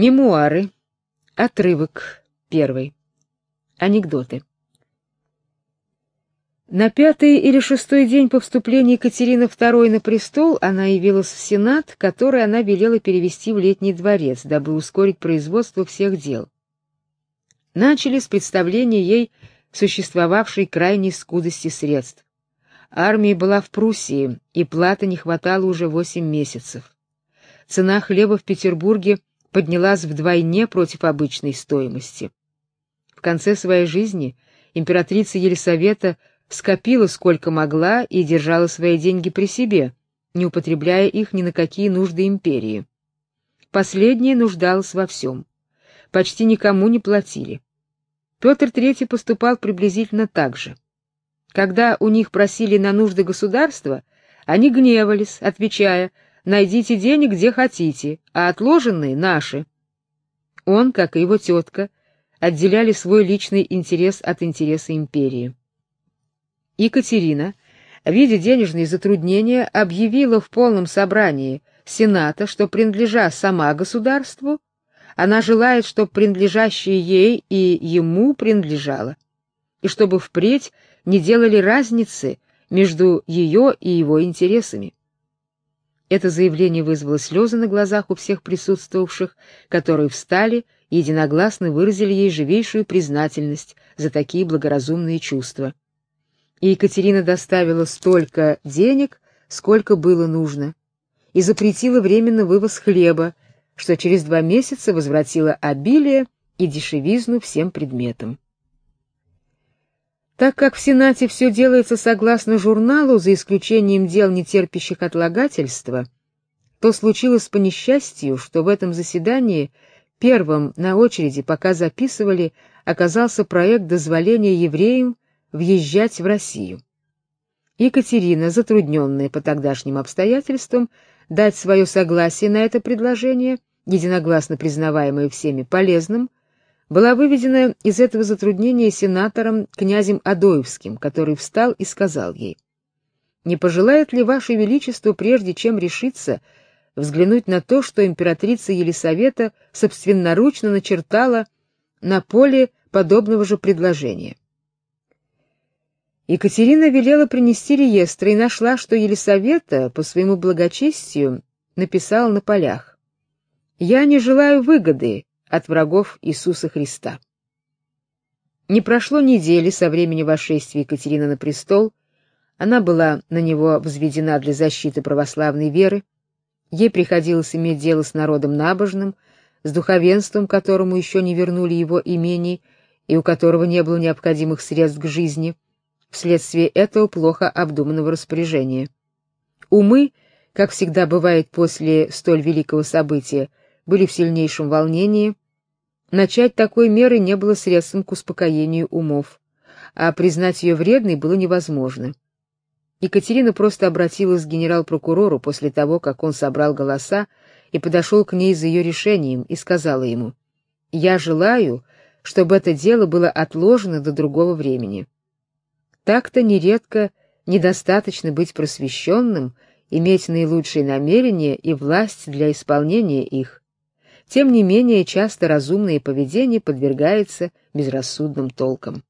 Мемуары. Отрывок первый. Анекдоты. На пятый или шестой день по вступлении Екатерины II на престол она явилась в Сенат, который она велела перевести в Летний дворец, дабы ускорить производство всех дел. Начали с представления ей существовавшей крайней скудости средств. Армия была в Пруссии, и платы не хватало уже восемь месяцев. Цена хлеба в Петербурге поднялась вдвойне против обычной стоимости. В конце своей жизни императрица Елисавета скопила сколько могла и держала свои деньги при себе, не употребляя их ни на какие нужды империи. Последняя нуждалась во всем. Почти никому не платили. Петр III поступал приблизительно так же. Когда у них просили на нужды государства, они гневались, отвечая: "Найдите денег где хотите, а отложенные наши". Он, как и его тетка, отделяли свой личный интерес от интереса империи. Екатерина, видя денежные затруднения, объявила в полном собрании Сената, что принадлежа сама государству, она желает, чтобы принадлежащее ей и ему принадлежало, и чтобы впредь не делали разницы между ее и его интересами. Это заявление вызвало слезы на глазах у всех присутствовавших, которые встали и единогласно выразили ей живейшую признательность за такие благоразумные чувства и Екатерина доставила столько денег, сколько было нужно, и запретила временно вывоз хлеба, что через два месяца возвратила обилие и дешевизну всем предметам. Так как в Сенате все делается согласно журналу, за исключением дел, не терпящих отлагательства, то случилось по несчастью, что в этом заседании первым на очереди, пока записывали, оказался проект дозволения евреям въезжать в Россию. Екатерина, затрудненная по тогдашним обстоятельствам, дать свое согласие на это предложение, единогласно признаваемое всеми полезным, была выведена из этого затруднения сенатором князем Адоевским, который встал и сказал ей: "Не пожелает ли ваше величество прежде чем решиться взглянуть на то, что императрица Елисавета собственноручно начертала на поле подобного же предложения?" Екатерина велела принести реестры и нашла, что Елисавета по своему благочестию написала на полях: "Я не желаю выгоды от врагов Иисуса Христа". Не прошло недели со времени восшествия Екатерины на престол, она была на него возведена для защиты православной веры. Ей приходилось иметь дело с народом набожным, с духовенством, которому еще не вернули его имений и у которого не было необходимых средств к жизни вследствие этого плохо обдуманного распоряжения. Умы, как всегда бывает после столь великого события, были в сильнейшем волнении. Начать такой меры не было средством к успокоению умов, а признать ее вредной было невозможно. Екатерина просто обратилась к генерал-прокурору после того, как он собрал голоса и подошел к ней за ее решением и сказала ему: "Я желаю, чтобы это дело было отложено до другого времени". Так-то нередко недостаточно быть просвещенным, иметь наилучшие намерения и власть для исполнения их. Тем не менее, часто разумное поведение подвергается безрассудным толкам.